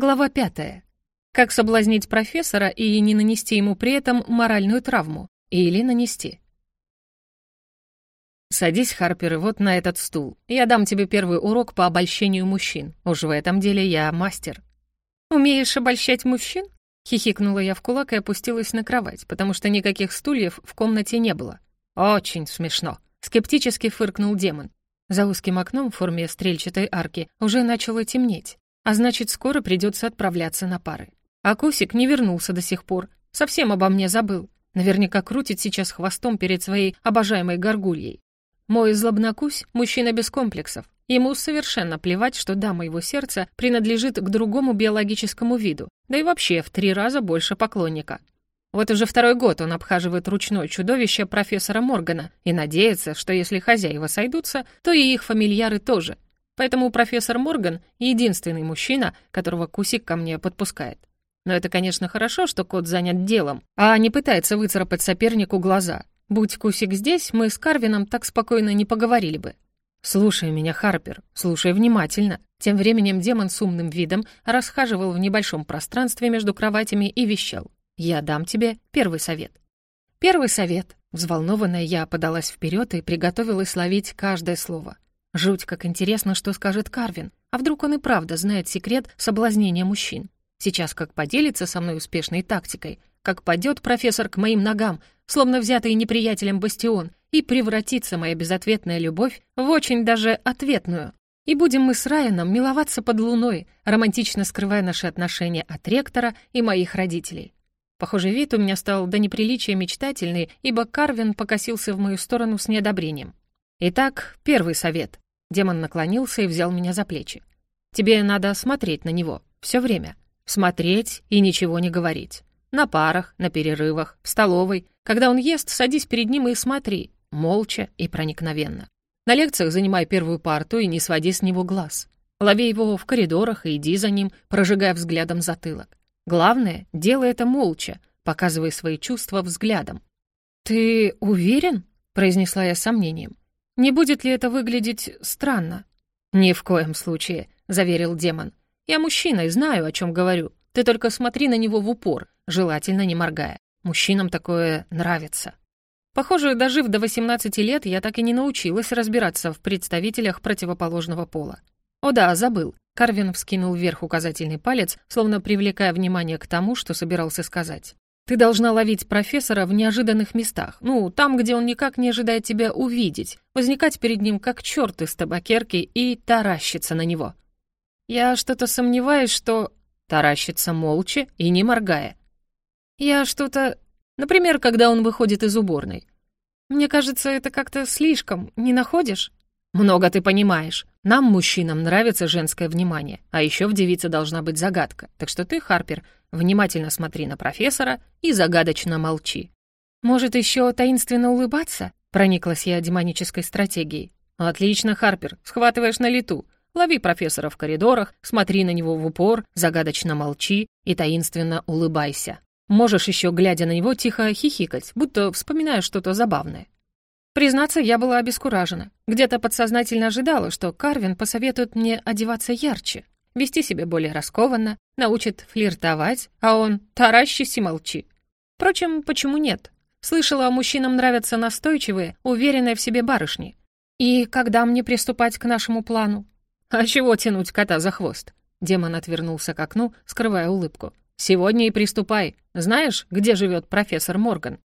Глава пятая. Как соблазнить профессора и не нанести ему при этом моральную травму? Или нанести? «Садись, Харпер, вот на этот стул. Я дам тебе первый урок по обольщению мужчин. Уж в этом деле я мастер». «Умеешь обольщать мужчин?» Хихикнула я в кулак и опустилась на кровать, потому что никаких стульев в комнате не было. «Очень смешно», — скептически фыркнул демон. За узким окном в форме стрельчатой арки уже начало темнеть а значит, скоро придется отправляться на пары. А Кусик не вернулся до сих пор, совсем обо мне забыл. Наверняка крутит сейчас хвостом перед своей обожаемой горгульей. Мой злобнокусь — мужчина без комплексов. Ему совершенно плевать, что дама его сердца принадлежит к другому биологическому виду, да и вообще в три раза больше поклонника. Вот уже второй год он обхаживает ручное чудовище профессора Моргана и надеется, что если хозяева сойдутся, то и их фамильяры тоже — Поэтому профессор Морган — единственный мужчина, которого Кусик ко мне подпускает. Но это, конечно, хорошо, что кот занят делом, а не пытается выцарапать сопернику глаза. Будь Кусик здесь, мы с Карвином так спокойно не поговорили бы. «Слушай меня, Харпер, слушай внимательно». Тем временем демон с умным видом расхаживал в небольшом пространстве между кроватями и вещал. «Я дам тебе первый совет». «Первый совет». Взволнованная я подалась вперед и приготовилась ловить каждое слово. Жуть, как интересно, что скажет Карвин. А вдруг он и правда знает секрет соблазнения мужчин? Сейчас как поделится со мной успешной тактикой, как падет профессор к моим ногам, словно взятый неприятелем бастион, и превратится моя безответная любовь в очень даже ответную. И будем мы с Райаном миловаться под луной, романтично скрывая наши отношения от ректора и моих родителей. Похоже, вид у меня стал до неприличия мечтательный, ибо Карвин покосился в мою сторону с неодобрением. Итак, первый совет. Демон наклонился и взял меня за плечи. Тебе надо смотреть на него все время. Смотреть и ничего не говорить. На парах, на перерывах, в столовой. Когда он ест, садись перед ним и смотри, молча и проникновенно. На лекциях занимай первую парту и не своди с него глаз. Лови его в коридорах и иди за ним, прожигая взглядом затылок. Главное, делай это молча, показывая свои чувства взглядом. «Ты уверен?» — произнесла я с сомнением. Не будет ли это выглядеть странно? Ни в коем случае, заверил демон. Я мужчина и знаю, о чем говорю. Ты только смотри на него в упор, желательно не моргая. Мужчинам такое нравится. Похоже, дожив до 18 лет, я так и не научилась разбираться в представителях противоположного пола. О да, забыл. Карвин вскинул вверх указательный палец, словно привлекая внимание к тому, что собирался сказать. Ты должна ловить профессора в неожиданных местах, ну, там, где он никак не ожидает тебя увидеть, возникать перед ним как черт из табакерки и таращиться на него. Я что-то сомневаюсь, что... Таращится молча и не моргая. Я что-то... Например, когда он выходит из уборной. Мне кажется, это как-то слишком, не находишь? Много ты понимаешь. Нам, мужчинам, нравится женское внимание, а еще в девице должна быть загадка. Так что ты, Харпер, внимательно смотри на профессора и загадочно молчи. Может, еще таинственно улыбаться? Прониклась я демонической стратегией. Отлично, Харпер, схватываешь на лету. Лови профессора в коридорах, смотри на него в упор, загадочно молчи и таинственно улыбайся. Можешь еще, глядя на него, тихо хихикать, будто вспоминая что-то забавное. Признаться, я была обескуражена. Где-то подсознательно ожидала, что Карвин посоветует мне одеваться ярче, вести себя более раскованно, научит флиртовать, а он «таращись и молчи». Впрочем, почему нет? Слышала, мужчинам нравятся настойчивые, уверенные в себе барышни. И когда мне приступать к нашему плану? А чего тянуть кота за хвост? Демон отвернулся к окну, скрывая улыбку. «Сегодня и приступай. Знаешь, где живет профессор Морган?»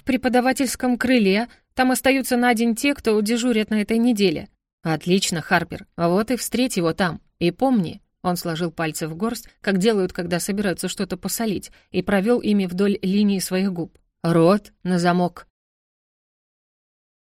«В преподавательском крыле, там остаются на день те, кто дежурят на этой неделе». «Отлично, Харпер. Вот и встреть его там. И помни...» Он сложил пальцы в горсть, как делают, когда собираются что-то посолить, и провел ими вдоль линии своих губ. «Рот на замок».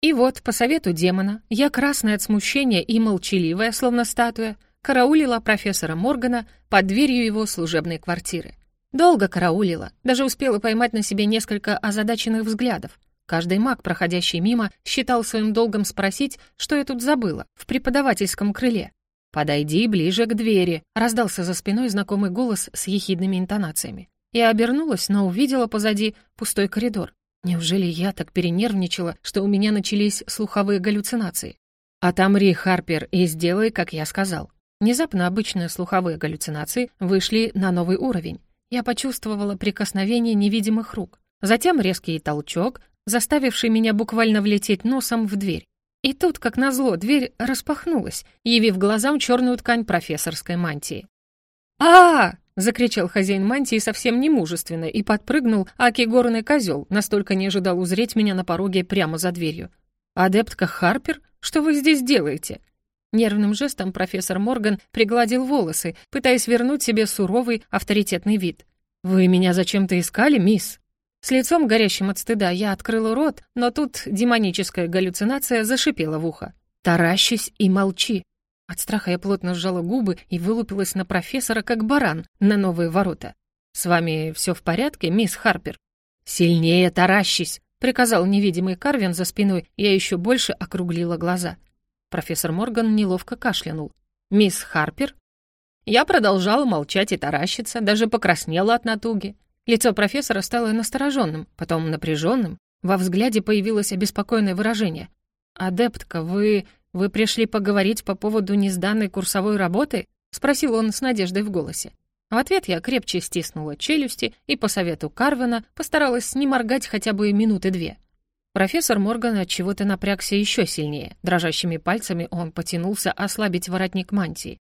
И вот, по совету демона, я, красная от смущения и молчаливая, словно статуя, караулила профессора Моргана под дверью его служебной квартиры. Долго караулила, даже успела поймать на себе несколько озадаченных взглядов. Каждый маг, проходящий мимо, считал своим долгом спросить, что я тут забыла, в преподавательском крыле. «Подойди ближе к двери», — раздался за спиной знакомый голос с ехидными интонациями. Я обернулась, но увидела позади пустой коридор. Неужели я так перенервничала, что у меня начались слуховые галлюцинации? «Отомри, Харпер, и сделай, как я сказал». Внезапно обычные слуховые галлюцинации вышли на новый уровень. Я почувствовала прикосновение невидимых рук. Затем резкий толчок, заставивший меня буквально влететь носом в дверь. И тут, как назло, дверь распахнулась, явив глазам черную ткань профессорской мантии. а, закричал хозяин мантии совсем немужественно и подпрыгнул аки горный козел, настолько не ожидал узреть меня на пороге прямо за дверью. «Адептка Харпер, что вы здесь делаете?» Нервным жестом профессор Морган пригладил волосы, пытаясь вернуть себе суровый, авторитетный вид. «Вы меня зачем-то искали, мисс?» С лицом горящим от стыда я открыла рот, но тут демоническая галлюцинация зашипела в ухо. «Таращись и молчи!» От страха я плотно сжала губы и вылупилась на профессора, как баран, на новые ворота. «С вами все в порядке, мисс Харпер?» «Сильнее таращись!» — приказал невидимый Карвин за спиной, я еще больше округлила глаза. Профессор Морган неловко кашлянул. «Мисс Харпер?» Я продолжала молчать и таращиться, даже покраснела от натуги. Лицо профессора стало настороженным, потом напряженным. Во взгляде появилось обеспокоенное выражение. «Адептка, вы... вы пришли поговорить по поводу несданной курсовой работы?» — спросил он с надеждой в голосе. В ответ я крепче стиснула челюсти и по совету Карвена постаралась не моргать хотя бы минуты две. Профессор Морган от чего-то напрягся еще сильнее. Дрожащими пальцами он потянулся ослабить воротник мантии.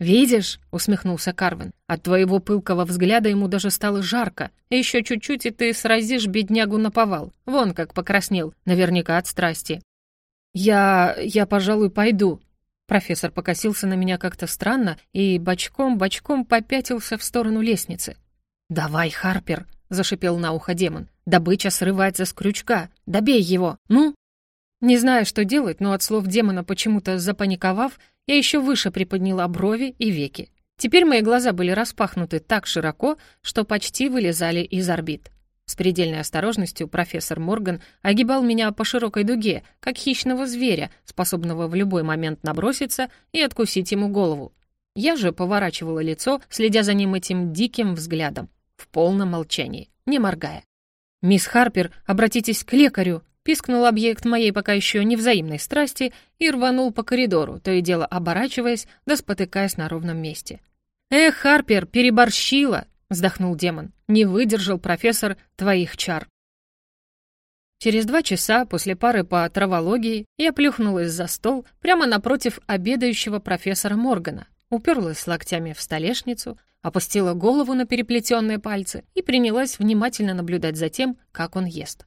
«Видишь?» — усмехнулся Карвин. «От твоего пылкого взгляда ему даже стало жарко. Еще чуть-чуть, и ты сразишь беднягу на повал. Вон как покраснел, наверняка от страсти». «Я... я, пожалуй, пойду». Профессор покосился на меня как-то странно и бочком-бочком попятился в сторону лестницы. «Давай, Харпер!» — зашипел на ухо демон. Добыча срывается с крючка. Добей его, ну!» Не зная, что делать, но от слов демона почему-то запаниковав, я еще выше приподняла брови и веки. Теперь мои глаза были распахнуты так широко, что почти вылезали из орбит. С предельной осторожностью профессор Морган огибал меня по широкой дуге, как хищного зверя, способного в любой момент наброситься и откусить ему голову. Я же поворачивала лицо, следя за ним этим диким взглядом, в полном молчании, не моргая. «Мисс Харпер, обратитесь к лекарю!» пискнул объект моей пока еще невзаимной страсти и рванул по коридору, то и дело оборачиваясь, да спотыкаясь на ровном месте. «Эх, Харпер, переборщила!» — вздохнул демон. «Не выдержал профессор твоих чар». Через два часа после пары по травологии я плюхнулась за стол прямо напротив обедающего профессора Моргана, уперлась локтями в столешницу, опустила голову на переплетенные пальцы и принялась внимательно наблюдать за тем, как он ест.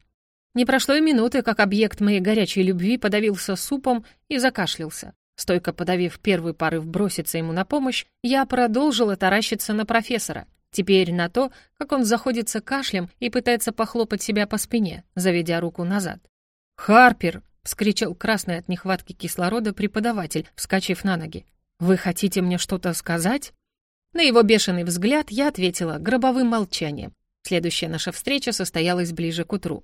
Не прошло и минуты, как объект моей горячей любви подавился супом и закашлялся. Стойко подавив первый порыв броситься ему на помощь, я продолжила таращиться на профессора. Теперь на то, как он заходится кашлем и пытается похлопать себя по спине, заведя руку назад. «Харпер!» — вскричал красный от нехватки кислорода преподаватель, вскочив на ноги. «Вы хотите мне что-то сказать?» На его бешеный взгляд я ответила гробовым молчанием. Следующая наша встреча состоялась ближе к утру.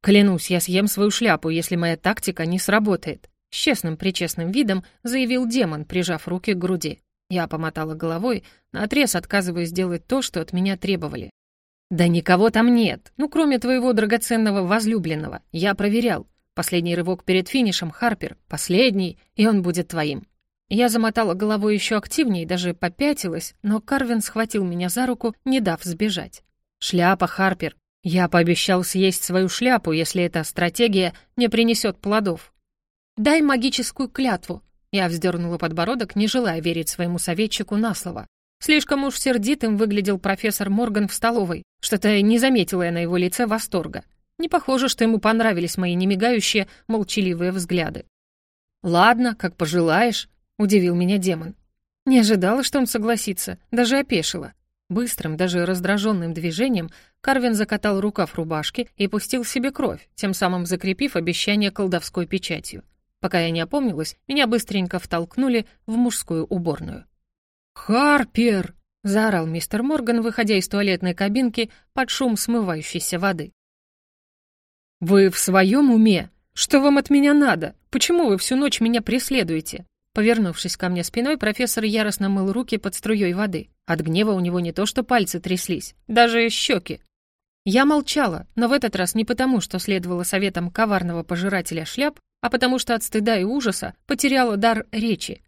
«Клянусь, я съем свою шляпу, если моя тактика не сработает», с честным-причестным видом заявил демон, прижав руки к груди. Я помотала головой, наотрез отказываясь делать то, что от меня требовали. «Да никого там нет, ну, кроме твоего драгоценного возлюбленного. Я проверял. Последний рывок перед финишем, Харпер, последний, и он будет твоим. Я замотала головой еще активнее и даже попятилась, но Карвин схватил меня за руку, не дав сбежать. «Шляпа, Харпер. Я пообещал съесть свою шляпу, если эта стратегия не принесет плодов». «Дай магическую клятву». Я вздернула подбородок, не желая верить своему советчику на слово. Слишком уж сердитым выглядел профессор Морган в столовой, что-то не заметила я на его лице восторга. Не похоже, что ему понравились мои немигающие, молчаливые взгляды. «Ладно, как пожелаешь», — удивил меня демон. Не ожидала, что он согласится, даже опешила. Быстрым, даже раздраженным движением Карвин закатал рукав рубашки и пустил себе кровь, тем самым закрепив обещание колдовской печатью. Пока я не опомнилась, меня быстренько втолкнули в мужскую уборную. «Харпер!» — заорал мистер Морган, выходя из туалетной кабинки под шум смывающейся воды. «Вы в своем уме? Что вам от меня надо? Почему вы всю ночь меня преследуете?» Повернувшись ко мне спиной, профессор яростно мыл руки под струей воды. От гнева у него не то что пальцы тряслись, даже щеки. Я молчала, но в этот раз не потому, что следовала советам коварного пожирателя шляп, а потому что от стыда и ужаса потеряла дар речи.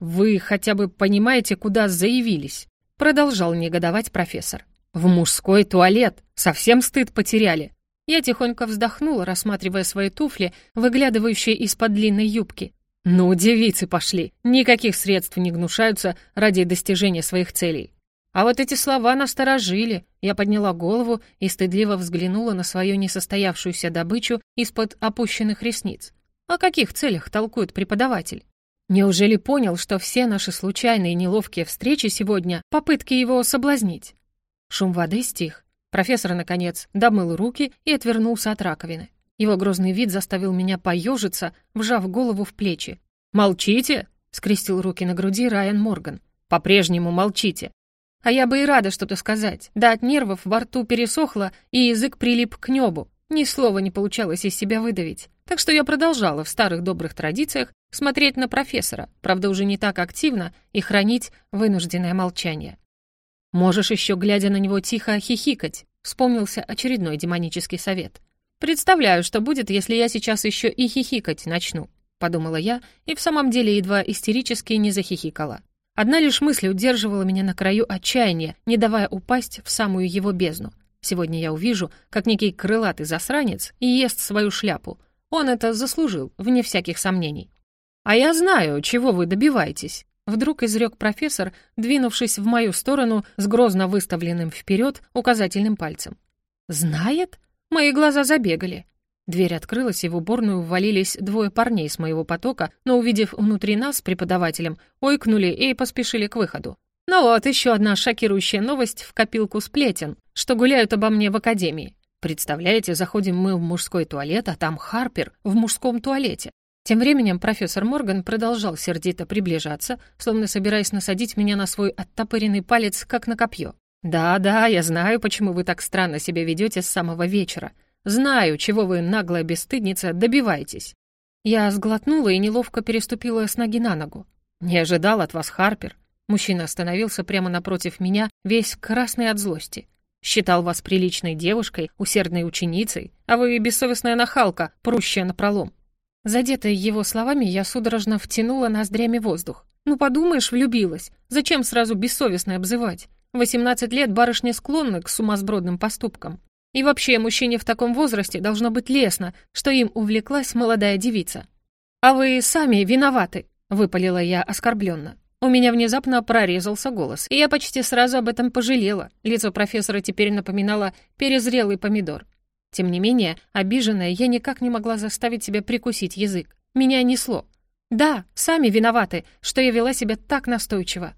«Вы хотя бы понимаете, куда заявились?» Продолжал негодовать профессор. «В мужской туалет! Совсем стыд потеряли!» Я тихонько вздохнула, рассматривая свои туфли, выглядывающие из-под длинной юбки. «Ну, девицы пошли! Никаких средств не гнушаются ради достижения своих целей!» А вот эти слова насторожили. Я подняла голову и стыдливо взглянула на свою несостоявшуюся добычу из-под опущенных ресниц. О каких целях толкует преподаватель? Неужели понял, что все наши случайные неловкие встречи сегодня — попытки его соблазнить? Шум воды стих. Профессор, наконец, домыл руки и отвернулся от раковины. Его грозный вид заставил меня поежиться, вжав голову в плечи. «Молчите!» — скрестил руки на груди Райан Морган. «По-прежнему молчите!» А я бы и рада что-то сказать. Да от нервов во рту пересохло, и язык прилип к небу. Ни слова не получалось из себя выдавить. Так что я продолжала в старых добрых традициях смотреть на профессора, правда, уже не так активно, и хранить вынужденное молчание. «Можешь еще, глядя на него, тихо хихикать», — вспомнился очередной демонический совет. «Представляю, что будет, если я сейчас еще и хихикать начну», — подумала я, и в самом деле едва истерически не захихикала. Одна лишь мысль удерживала меня на краю отчаяния, не давая упасть в самую его бездну. Сегодня я увижу, как некий крылатый засранец ест свою шляпу. Он это заслужил, вне всяких сомнений. «А я знаю, чего вы добиваетесь», — вдруг изрек профессор, двинувшись в мою сторону с грозно выставленным вперед указательным пальцем. «Знает?» Мои глаза забегали. Дверь открылась, и в уборную ввалились двое парней с моего потока, но, увидев внутри нас преподавателем, ойкнули и поспешили к выходу. Ну вот, еще одна шокирующая новость в копилку сплетен, что гуляют обо мне в академии. Представляете, заходим мы в мужской туалет, а там Харпер в мужском туалете. Тем временем профессор Морган продолжал сердито приближаться, словно собираясь насадить меня на свой оттопыренный палец, как на копье. «Да-да, я знаю, почему вы так странно себя ведете с самого вечера. Знаю, чего вы, наглая бесстыдница, добиваетесь». Я сглотнула и неловко переступила с ноги на ногу. «Не ожидал от вас, Харпер». Мужчина остановился прямо напротив меня, весь красный от злости. «Считал вас приличной девушкой, усердной ученицей, а вы бессовестная нахалка, прущая напролом. Задетая его словами, я судорожно втянула ноздрями воздух. «Ну, подумаешь, влюбилась. Зачем сразу бессовестно обзывать? 18 лет барышни склонны к сумасбродным поступкам. И вообще, мужчине в таком возрасте должно быть лестно, что им увлеклась молодая девица. «А вы сами виноваты», — выпалила я оскорбленно. У меня внезапно прорезался голос, и я почти сразу об этом пожалела. Лицо профессора теперь напоминало перезрелый помидор. Тем не менее, обиженная, я никак не могла заставить себя прикусить язык. Меня несло. Да, сами виноваты, что я вела себя так настойчиво.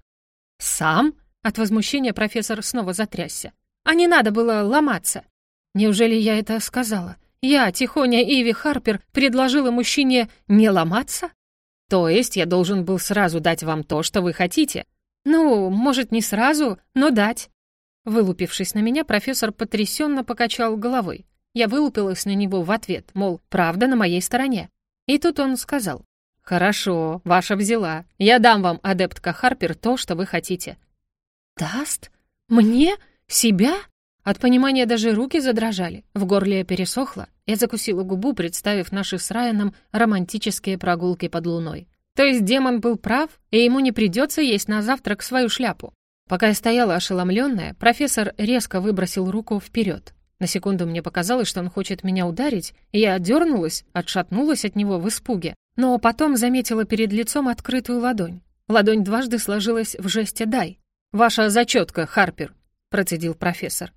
«Сам?» — от возмущения профессор снова затрясся. «А не надо было ломаться!» Неужели я это сказала? Я, Тихоня Иви Харпер, предложила мужчине не ломаться? То есть я должен был сразу дать вам то, что вы хотите? Ну, может, не сразу, но дать. Вылупившись на меня, профессор потрясенно покачал головой. Я вылупилась на него в ответ, мол, правда на моей стороне. И тут он сказал, «Хорошо, ваша взяла. Я дам вам, адептка Харпер, то, что вы хотите». «Даст? Мне? Себя?» От понимания даже руки задрожали, в горле пересохло. Я закусила губу, представив наши с Райаном романтические прогулки под луной. То есть демон был прав, и ему не придется есть на завтрак свою шляпу. Пока я стояла ошеломленная, профессор резко выбросил руку вперед. На секунду мне показалось, что он хочет меня ударить, и я отдернулась, отшатнулась от него в испуге, но потом заметила перед лицом открытую ладонь. Ладонь дважды сложилась в жесте «дай». «Ваша зачетка, Харпер», — процедил профессор.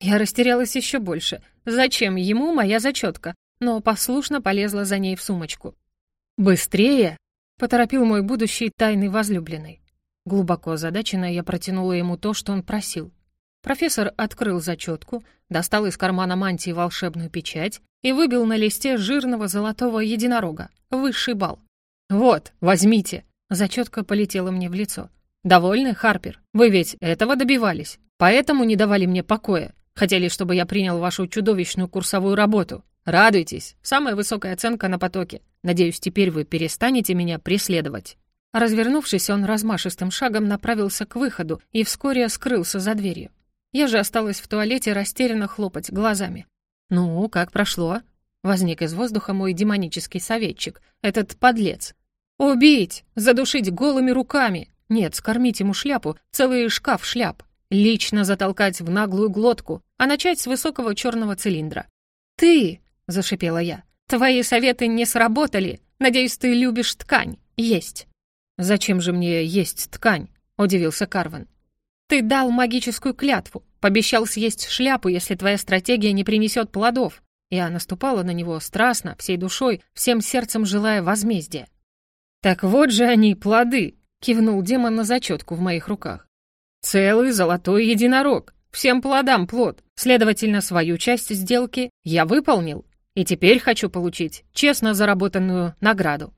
Я растерялась еще больше. Зачем ему моя зачетка? Но послушно полезла за ней в сумочку. «Быстрее!» — поторопил мой будущий тайный возлюбленный. Глубоко озадаченная, я протянула ему то, что он просил. Профессор открыл зачетку, достал из кармана мантии волшебную печать и выбил на листе жирного золотого единорога. Высший бал. «Вот, возьмите!» Зачетка полетела мне в лицо. «Довольны, Харпер? Вы ведь этого добивались, поэтому не давали мне покоя. Хотели, чтобы я принял вашу чудовищную курсовую работу. Радуйтесь, самая высокая оценка на потоке. Надеюсь, теперь вы перестанете меня преследовать». Развернувшись, он размашистым шагом направился к выходу и вскоре скрылся за дверью. Я же осталась в туалете растерянно хлопать глазами. «Ну, как прошло?» Возник из воздуха мой демонический советчик, этот подлец. Убить, задушить голыми руками. Нет, скормить ему шляпу, целый шкаф шляп. Лично затолкать в наглую глотку, а начать с высокого черного цилиндра. «Ты!» — зашипела я. «Твои советы не сработали. Надеюсь, ты любишь ткань. Есть». «Зачем же мне есть ткань?» — удивился Карван. «Ты дал магическую клятву, пообещал съесть шляпу, если твоя стратегия не принесет плодов». Я наступала на него страстно, всей душой, всем сердцем желая возмездия. «Так вот же они, плоды!» — кивнул демон на зачетку в моих руках. «Целый золотой единорог. Всем плодам плод. Следовательно, свою часть сделки я выполнил. И теперь хочу получить честно заработанную награду».